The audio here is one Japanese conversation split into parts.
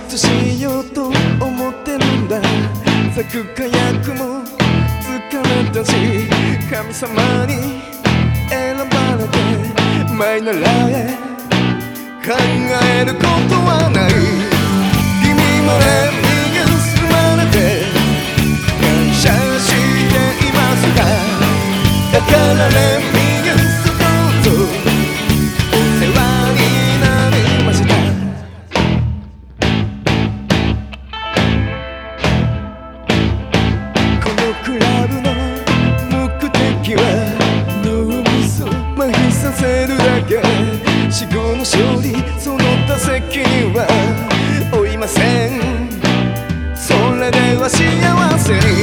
しようと思ってるんだ咲く火薬も疲れたし神様に選ばれてマイナラへ考えることはない君もレミが住まれて感謝していますかだからレせるだけ死後の勝利その打席には負いませんそれでは幸せに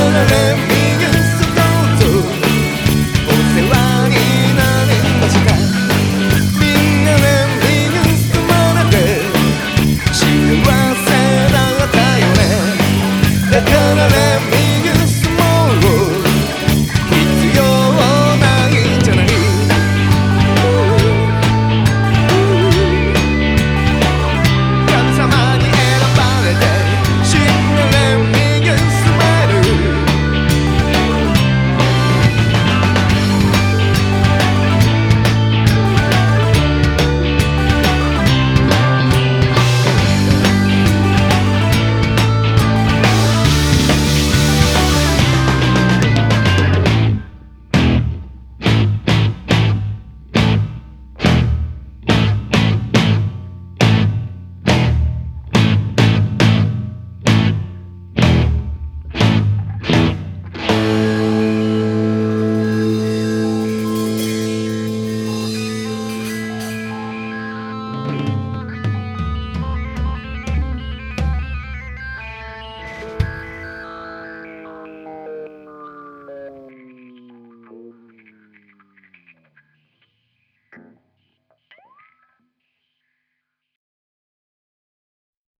gonna me